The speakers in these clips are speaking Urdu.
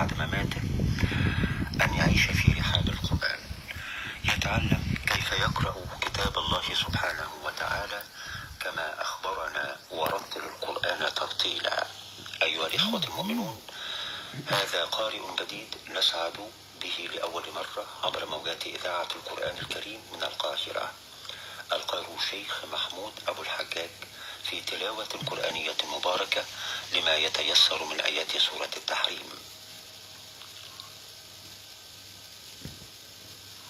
بعد مماته أن يعيش في رحاب القرآن يتعلم كيف يقرأ كتاب الله سبحانه وتعالى كما أخبرنا ورتل القرآن ترتيلا. أيها الإخوة المؤمنون، هذا قارئ جديد نسعد به لأول مرة عبر موجات إذاعة القرآن الكريم من القاهرة. القارئ الشيخ محمود أبو الحجاج في تلاوة القرآنية المباركة لما يتيسر من آيات سورة التحريم.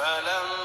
فلما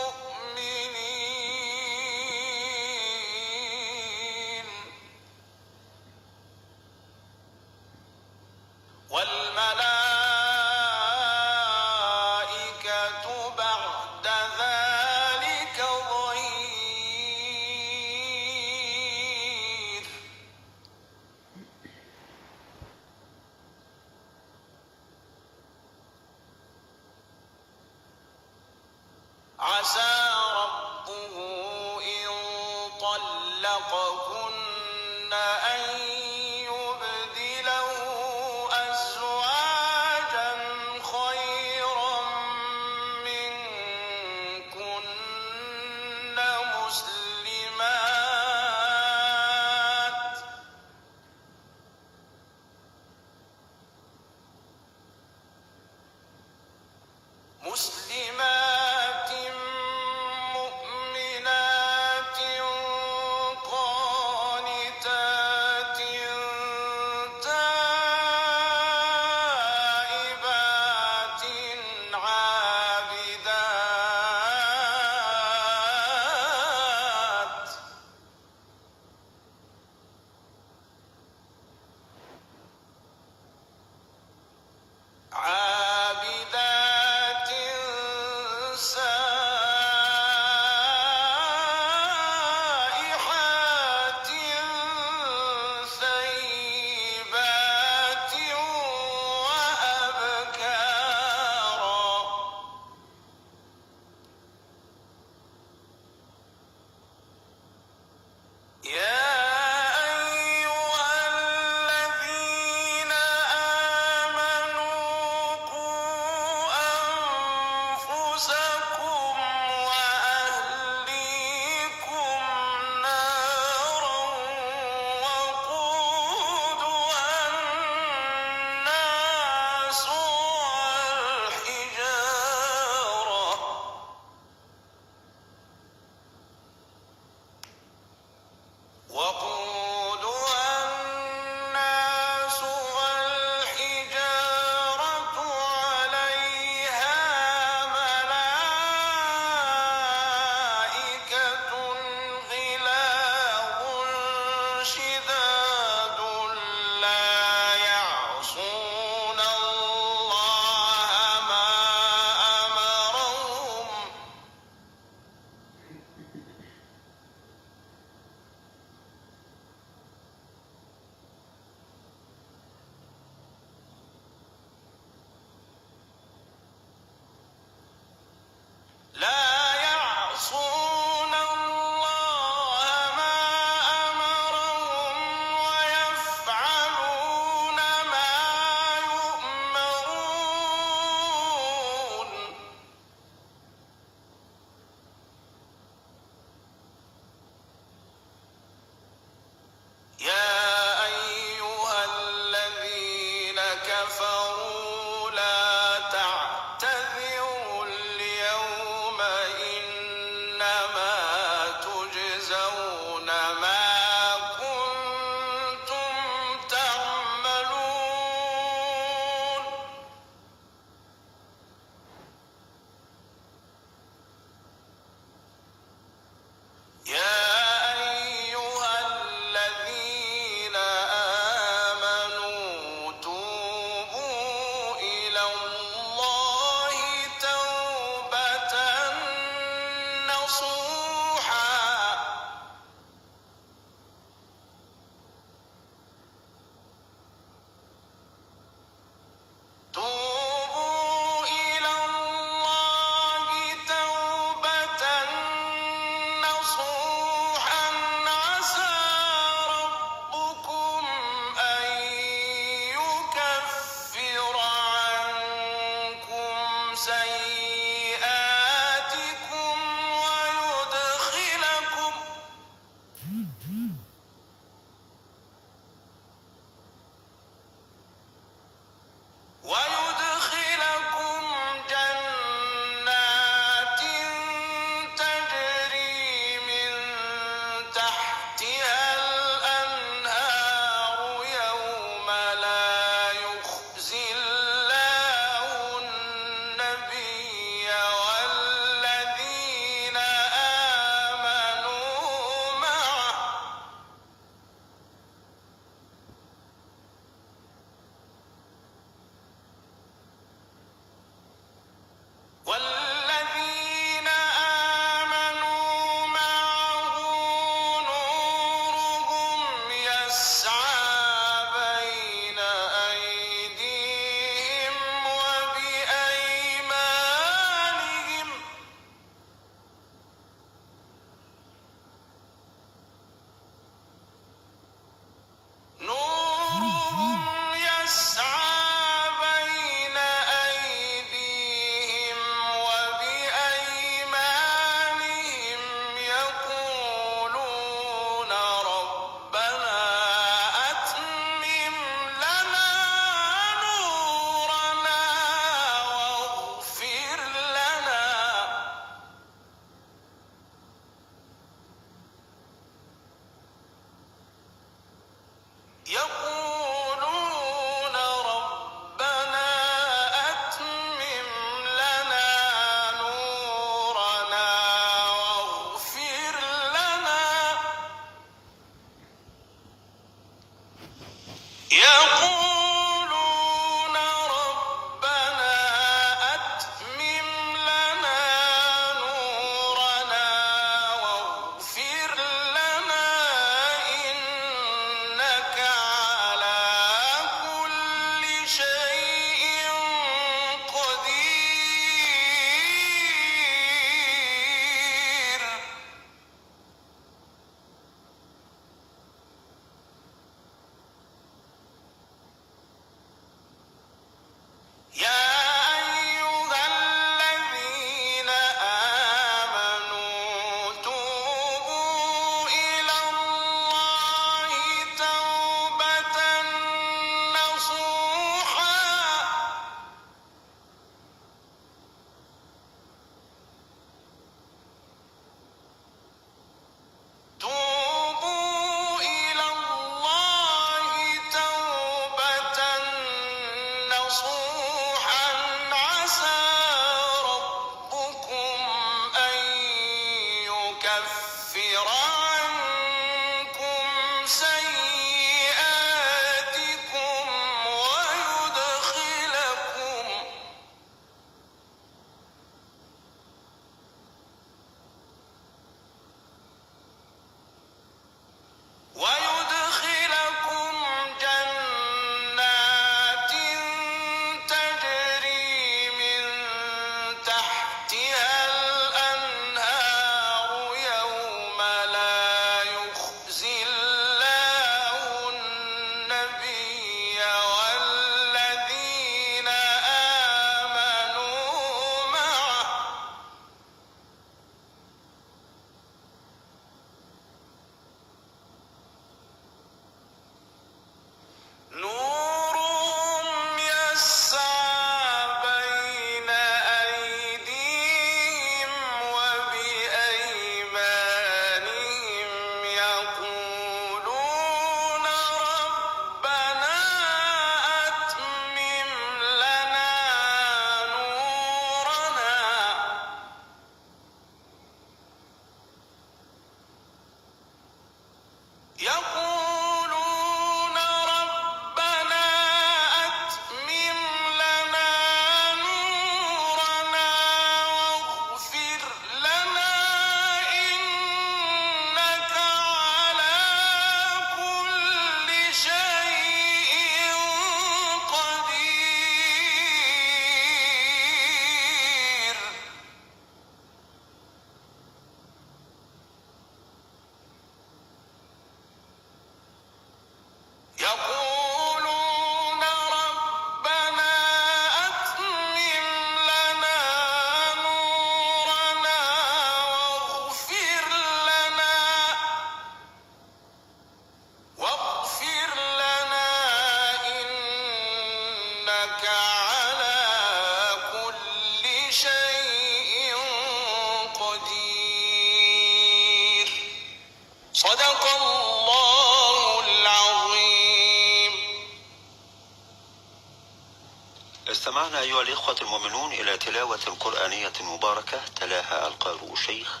الإخوة المؤمنون إلى تلاوة قرآنية مباركة تلاها القارئ الشيخ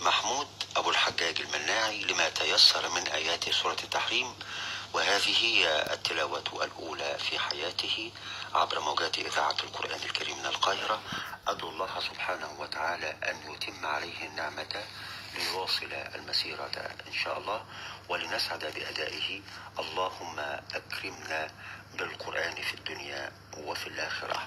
محمود أبو الحجاج المناعي لما تيسر من آيات سورة التحريم، وهذه هي التلاوة الأولى في حياته عبر موجات إذاعة القرآن الكريم من القاهرة. أدعو الله سبحانه وتعالى أن يتم عليه النعمة ليواصل المسيرة إن شاء الله ولنسعد بأدائه. اللهم أكرمنا بالقرآن في الدنيا وفي الآخرة.